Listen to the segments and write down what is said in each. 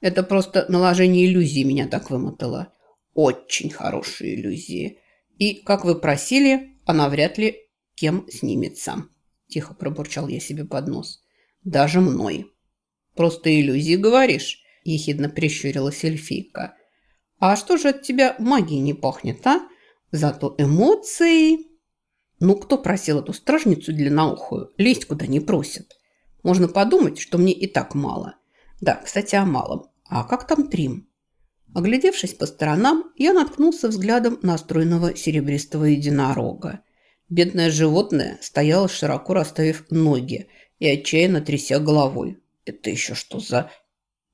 Это просто наложение иллюзии меня так вымотало. Очень хорошие иллюзии. И, как вы просили, она вряд ли кем снимется. Тихо пробурчал я себе под нос. Даже мной. Просто иллюзии, говоришь? Ехидно прищурилась эльфийка. А что же от тебя магией не пахнет, а? Зато эмоции... Ну, кто просил эту стражницу длинноухую? Лезть куда не просят. Можно подумать, что мне и так мало. Да, кстати, о малом. А как там Трим? Оглядевшись по сторонам, я наткнулся взглядом на стройного серебристого единорога. Бедное животное стояло широко расставив ноги и отчаянно тряся головой. «Это еще что за...»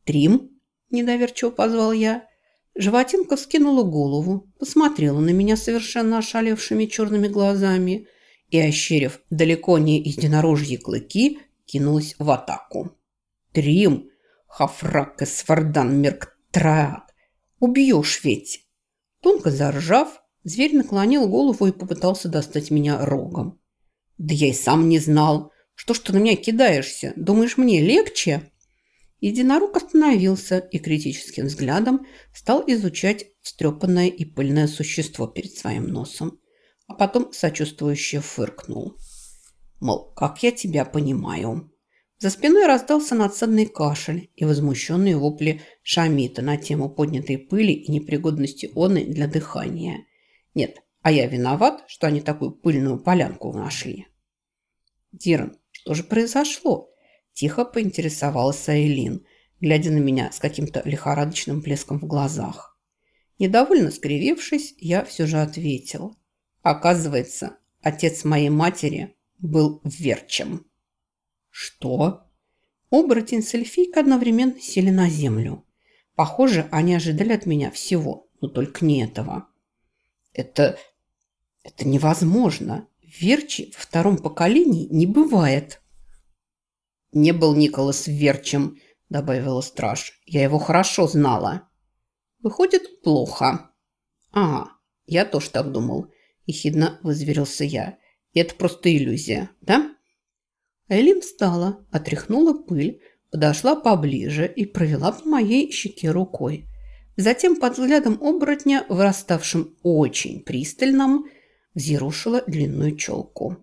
«Трим?» – недоверчиво позвал я. Животинка вскинула голову, посмотрела на меня совершенно ошалевшими черными глазами и, ощерив далеко не единорожьи клыки, кинулась в атаку. «Трим! Хафрак Эсфардан Мерктраат! Убьешь ведь!» Тонко заржав, зверь наклонил голову и попытался достать меня рогом. «Да я и сам не знал. Что ж ты на меня кидаешься? Думаешь, мне легче?» Единорог остановился и критическим взглядом стал изучать встрепанное и пыльное существо перед своим носом, а потом сочувствующе фыркнул. Мол, как я тебя понимаю. За спиной раздался надсадный кашель и возмущенные вопли Шамита на тему поднятой пыли и непригодности оны для дыхания. Нет, а я виноват, что они такую пыльную полянку нашли. Диран, что же произошло? Тихо поинтересовалась Айлин, глядя на меня с каким-то лихорадочным блеском в глазах. Недовольно скривившись, я все же ответил. Оказывается, отец моей матери был верчем. Что? Оборотень с эльфийкой одновременно сели на землю. Похоже, они ожидали от меня всего, но только не этого. Это... это невозможно. Верчи во втором поколении не бывает. «Не был Николас Верчем», – добавила страж. «Я его хорошо знала». «Выходит, плохо». «А, я тоже так думал», – ехидно вызверился я. «И это просто иллюзия, да?» Элин встала, отряхнула пыль, подошла поближе и провела по моей щеке рукой. Затем под взглядом оборотня, выраставшим очень пристальным, взъерушила длинную челку.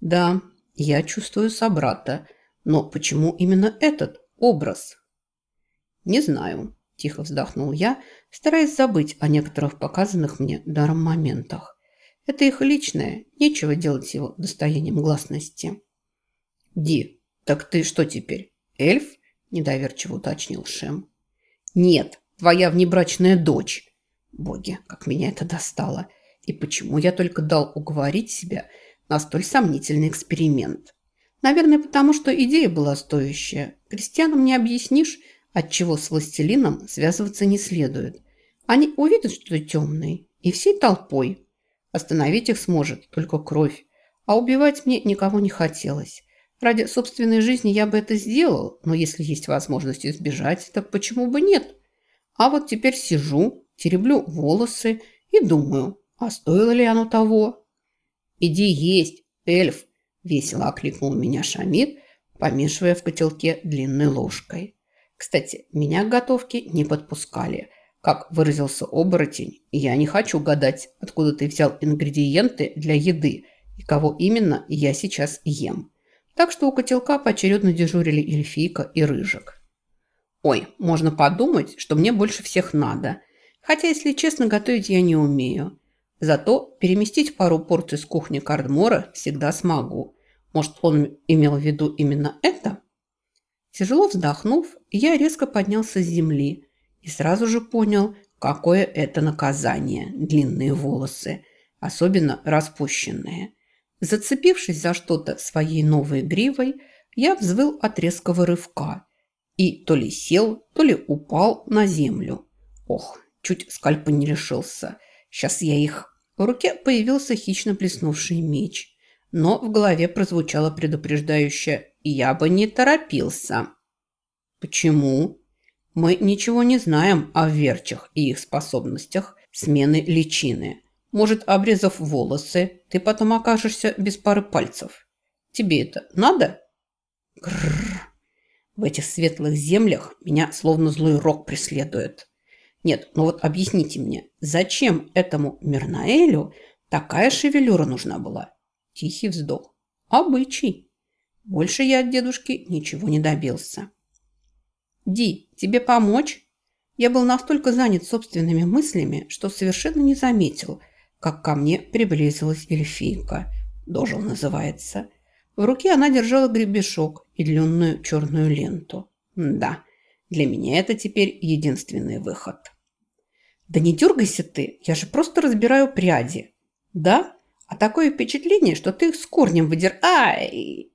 «Да, я чувствую собрата», – но почему именно этот образ? Не знаю, тихо вздохнул я, стараясь забыть о некоторых показанных мне даром моментах. Это их личное, нечего делать его достоянием гласности. Ди, так ты что теперь, эльф? Недоверчиво уточнил Шем. Нет, твоя внебрачная дочь. Боги, как меня это достало. И почему я только дал уговорить себя на столь сомнительный эксперимент? Наверное, потому что идея была стоящая. Крестьянам не объяснишь, от чего с властелином связываться не следует. Они увидят, что ты темный, и всей толпой. Остановить их сможет только кровь. А убивать мне никого не хотелось. Ради собственной жизни я бы это сделал, но если есть возможность избежать, так почему бы нет? А вот теперь сижу, тереблю волосы и думаю, а стоило ли оно того? Иди есть, эльф, Весело окликнул меня Шамид, помешивая в котелке длинной ложкой. Кстати, меня к готовке не подпускали. Как выразился оборотень, я не хочу гадать, откуда ты взял ингредиенты для еды и кого именно я сейчас ем. Так что у котелка поочередно дежурили эльфийка и рыжик. Ой, можно подумать, что мне больше всех надо. Хотя, если честно, готовить я не умею. Зато переместить пару порций с кухни Кардмора всегда смогу. Может, он имел в виду именно это? Тяжело вздохнув, я резко поднялся с земли и сразу же понял, какое это наказание – длинные волосы, особенно распущенные. Зацепившись за что-то своей новой гривой, я взвыл от резкого рывка и то ли сел, то ли упал на землю. Ох, чуть скальпа не решился. Сейчас я их в руке появился хищно блеснувший меч, но в голове прозвучало предупреждающее «Я бы не торопился». «Почему?» «Мы ничего не знаем о верчах и их способностях смены личины. Может, обрезав волосы, ты потом окажешься без пары пальцев. Тебе это надо?» Грррр. В этих светлых землях меня словно злой рок преследует. Нет, ну вот объясните мне, зачем этому Мирнаэлю такая шевелюра нужна была? Тихий вздох. Обычай. Больше я от дедушки ничего не добился. «Ди, тебе помочь?» Я был настолько занят собственными мыслями, что совершенно не заметил, как ко мне приблизилась эльфийка. Дожил называется. В руке она держала гребешок и длинную черную ленту. Да, для меня это теперь единственный выход. Да не дергайся ты, я же просто разбираю пряди. Да? А такое впечатление, что ты их с корнем выдер... Ай!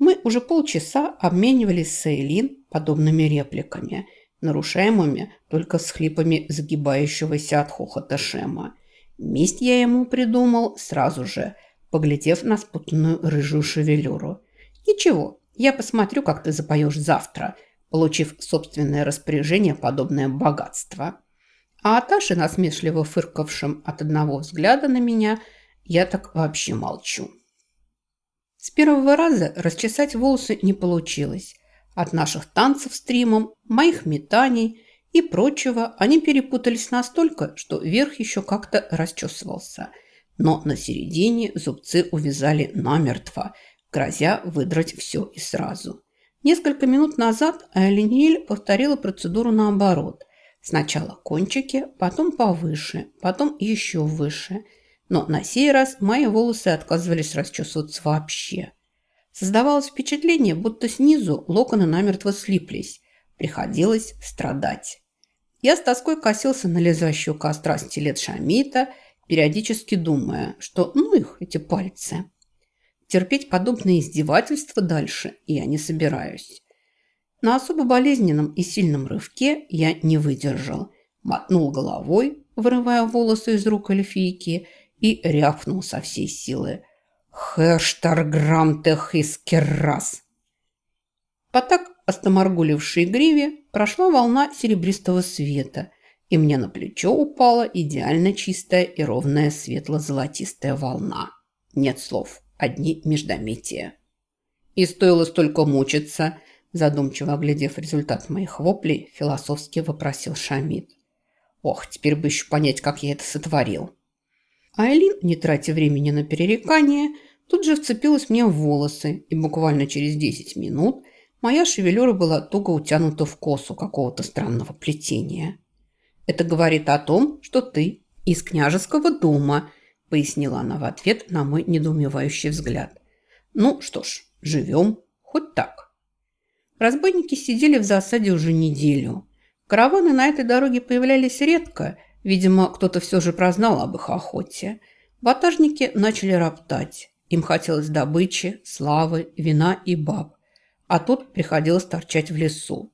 Мы уже полчаса обменивались с Эйлин подобными репликами, нарушаемыми только с хлипами загибающегося от хохота Шема. Месть я ему придумал сразу же, поглядев на спутанную рыжую шевелюру. «Ничего, я посмотрю, как ты запоешь завтра», получив собственное распоряжение подобное богатство. А Аташи, насмешливо фыркавшим от одного взгляда на меня, я так вообще молчу. С первого раза расчесать волосы не получилось. От наших танцев стримом, моих метаний и прочего они перепутались настолько, что верх еще как-то расчесывался. Но на середине зубцы увязали намертво, грозя выдрать все и сразу. Несколько минут назад Айлиниэль повторила процедуру наоборот. Сначала кончики, потом повыше, потом еще выше – но на сей раз мои волосы отказывались расчесываться вообще. Создавалось впечатление, будто снизу локоны намертво слиплись. Приходилось страдать. Я с тоской косился на лезащую костра стилет Шамита, периодически думая, что ну их, эти пальцы. Терпеть подобные издевательства дальше я не собираюсь. На особо болезненном и сильном рывке я не выдержал. Мотнул головой, вырывая волосы из рук эльфийки, и рявкнул со всей силы. «Хэштарграм техискеррас!» По так остоморгулившей гриве прошла волна серебристого света, и мне на плечо упала идеально чистая и ровная светло-золотистая волна. Нет слов, одни междометия. И стоило столько мучиться, задумчиво оглядев результат моих воплей, философски вопросил Шамид. Ох, теперь бы еще понять, как я это сотворил. Айлин, не тратя времени на перерекание, тут же вцепилась мне в волосы, и буквально через 10 минут моя шевелюра была туго утянута в косу какого-то странного плетения. «Это говорит о том, что ты из княжеского дома», пояснила она в ответ на мой недоумевающий взгляд. «Ну что ж, живем, хоть так». Разбойники сидели в засаде уже неделю. Караваны на этой дороге появлялись редко – Видимо, кто-то все же прознал об их охоте. Ватажники начали роптать. Им хотелось добычи, славы, вина и баб. А тут приходилось торчать в лесу.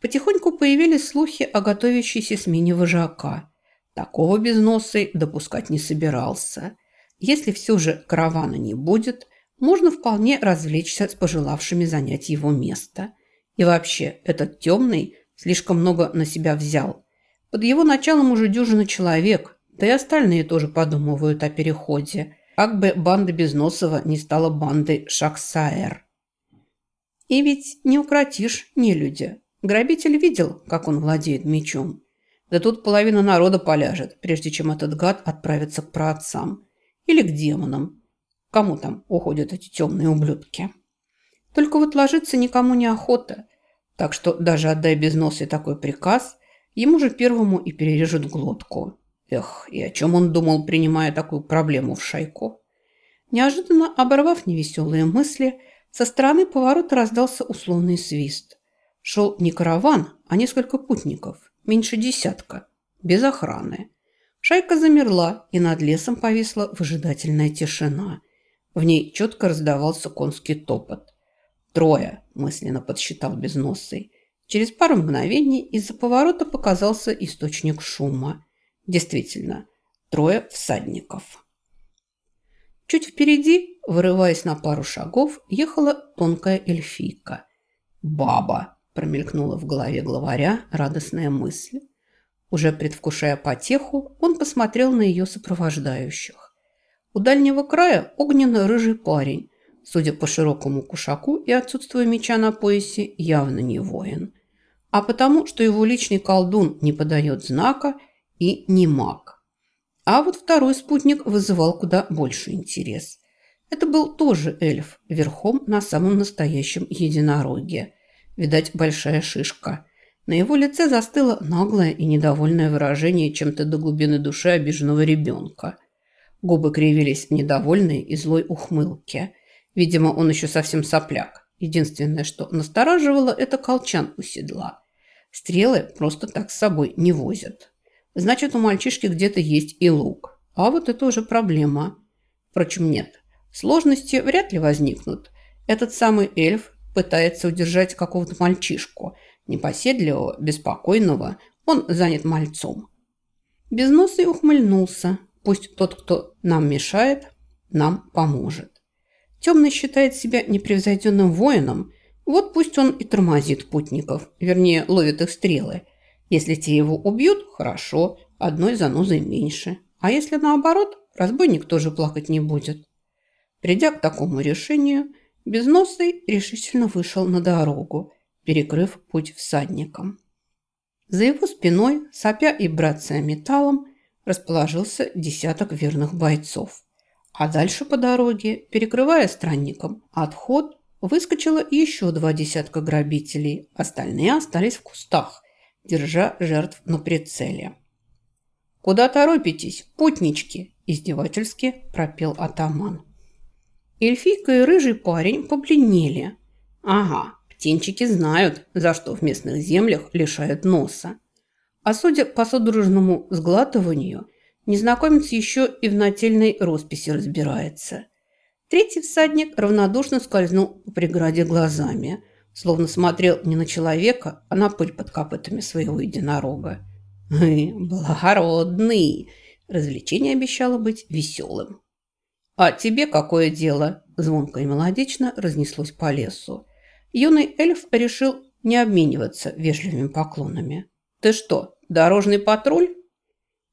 Потихоньку появились слухи о готовящейся смене вожака. Такого безносый допускать не собирался. Если все же каравана не будет, можно вполне развлечься с пожелавшими занять его место. И вообще, этот темный слишком много на себя взял – под его началом уже дюжина человек, да и остальные тоже подумывают о переходе. Как бы банда Безносова не стала бандой Шаксаэр. И ведь не укротишь нелюдя. Грабитель видел, как он владеет мечом. Да тут половина народа поляжет, прежде чем этот гад отправится к праотцам. Или к демонам. Кому там уходят эти темные ублюдки? Только вот ложиться никому не охота. Так что даже отдай безносый такой приказ – Ему же первому и перережут глотку. Эх, и о чем он думал, принимая такую проблему в шайку? Неожиданно, оборвав невеселые мысли, со стороны поворота раздался условный свист. Шел не караван, а несколько путников, меньше десятка, без охраны. Шайка замерла, и над лесом повисла выжидательная тишина. В ней четко раздавался конский топот. «Трое», – мысленно подсчитал безносый. Через пару мгновений из-за поворота показался источник шума. Действительно, трое всадников. Чуть впереди, вырываясь на пару шагов, ехала тонкая эльфийка. «Баба!» – промелькнула в голове главаря радостная мысль. Уже предвкушая потеху, он посмотрел на ее сопровождающих. У дальнего края огненно-рыжий парень судя по широкому кушаку и отсутствию меча на поясе, явно не воин. А потому, что его личный колдун не подает знака и не маг. А вот второй спутник вызывал куда больше интерес. Это был тоже эльф, верхом на самом настоящем единороге. Видать, большая шишка. На его лице застыло наглое и недовольное выражение чем-то до глубины души обиженного ребенка. Губы кривились в недовольной и злой ухмылке. Видимо, он еще совсем сопляк. Единственное, что настораживало, это колчан у седла. Стрелы просто так с собой не возят. Значит, у мальчишки где-то есть и лук. А вот это уже проблема. Впрочем, нет. Сложности вряд ли возникнут. Этот самый эльф пытается удержать какого-то мальчишку. Непоседливого, беспокойного. Он занят мальцом. Безносый ухмыльнулся. Пусть тот, кто нам мешает, нам поможет. Темный считает себя непревзойденным воином, вот пусть он и тормозит путников, вернее, ловит их стрелы. Если те его убьют, хорошо, одной занозой меньше. А если наоборот, разбойник тоже плакать не будет. Придя к такому решению, Безносый решительно вышел на дорогу, перекрыв путь всадникам. За его спиной, сопя и браться металлом, расположился десяток верных бойцов. А дальше по дороге, перекрывая странникам отход, выскочило еще два десятка грабителей. Остальные остались в кустах, держа жертв на прицеле. «Куда торопитесь, путнички?» – издевательски пропел атаман. Эльфийка и рыжий парень побледнели. Ага, птенчики знают, за что в местных землях лишают носа. А судя по судорожному сглатыванию, незнакомец еще и в нательной росписи разбирается. Третий всадник равнодушно скользнул по преграде глазами, словно смотрел не на человека, а на пыль под копытами своего единорога. «Благородный!» Развлечение обещало быть веселым. «А тебе какое дело?» – звонко и мелодично разнеслось по лесу. Юный эльф решил не обмениваться вежливыми поклонами. «Ты что, дорожный патруль?»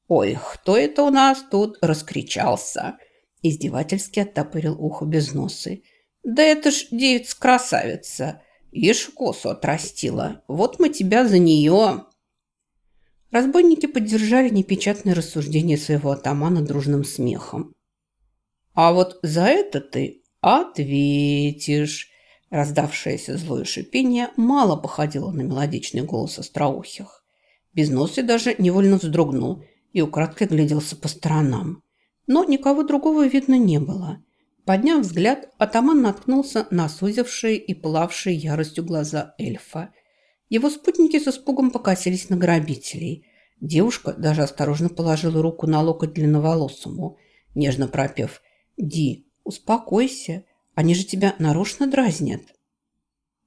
«Ой, кто это у нас тут раскричался?» Издевательски оттопырил ухо без носы. «Да это ж девица-красавица! Ишь, косу отрастила. Вот мы тебя за нее!» Разбойники поддержали непечатное рассуждение своего атамана дружным смехом. «А вот за это ты ответишь!» Раздавшееся злое шипение мало походило на мелодичный голос остроухих. Безносый даже невольно вздрогнул и украдкой гляделся по сторонам. Но никого другого видно не было. Подняв взгляд, атаман наткнулся на сузившие и пылавшие яростью глаза эльфа. Его спутники с испугом покосились на грабителей. Девушка даже осторожно положила руку на локоть длинноволосому, нежно пропев «Ди, успокойся, они же тебя нарочно дразнят».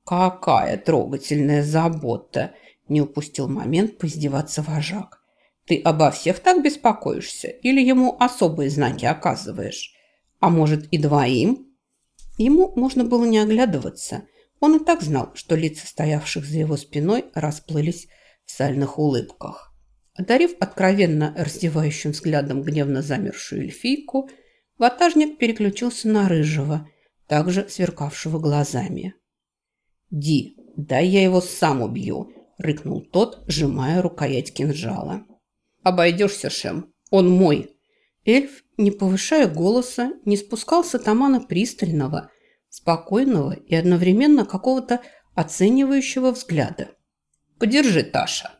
«Какая трогательная забота!» – не упустил момент поиздеваться вожак. «Ты обо всех так беспокоишься или ему особые знаки оказываешь? А может и двоим?» Ему можно было не оглядываться. Он и так знал, что лица стоявших за его спиной расплылись в сальных улыбках. Одарив откровенно раздевающим взглядом гневно замершую эльфийку, ватажник переключился на рыжего, также сверкавшего глазами. «Ди, дай я его сам убью!» – рыкнул тот, сжимая рукоять кинжала. «Обойдешься, Шем, он мой!» Эльф, не повышая голоса, не спускал с атамана пристального, спокойного и одновременно какого-то оценивающего взгляда. «Подержи, Таша!»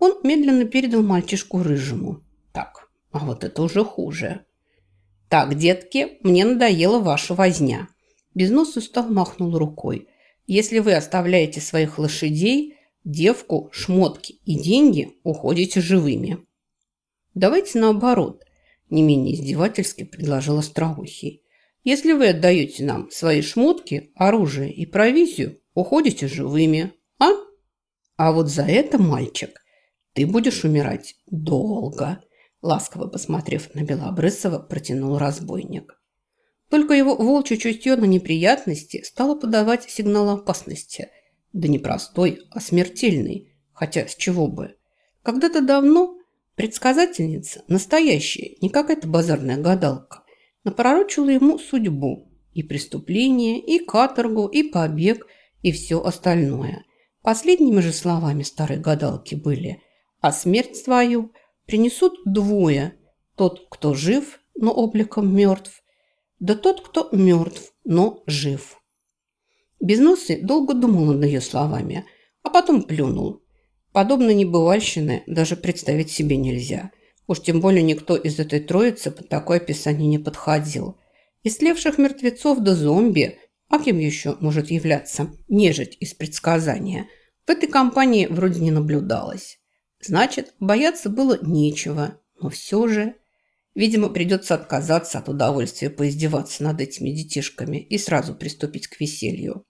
Он медленно передал мальчишку рыжему. «Так, а вот это уже хуже!» «Так, детки, мне надоела ваша возня!» Безнос устал махнул рукой. Если вы оставляете своих лошадей, девку, шмотки и деньги, уходите живыми. Давайте наоборот, не менее издевательски предложил Остроухий. Если вы отдаете нам свои шмотки, оружие и провизию, уходите живыми, а? А вот за это, мальчик, ты будешь умирать долго, ласково посмотрев на Белобрысова, протянул разбойник. Только его волчье чутье на неприятности стало подавать сигнал опасности. Да не простой, а смертельный. Хотя с чего бы? Когда-то давно предсказательница, настоящая, не какая-то базарная гадалка, напророчила ему судьбу. И преступление, и каторгу, и побег, и все остальное. Последними же словами старой гадалки были «А смерть свою принесут двое. Тот, кто жив, но обликом мертв, да тот, кто мертв, но жив». Безносый долго думал над ее словами, а потом плюнул. Подобной небывальщины даже представить себе нельзя. Уж тем более никто из этой троицы под такое описание не подходил. Ислевших мертвецов до зомби, а кем еще может являться нежить из предсказания, в этой компании вроде не наблюдалось. Значит, бояться было нечего, но все же... Видимо, придется отказаться от удовольствия поиздеваться над этими детишками и сразу приступить к веселью.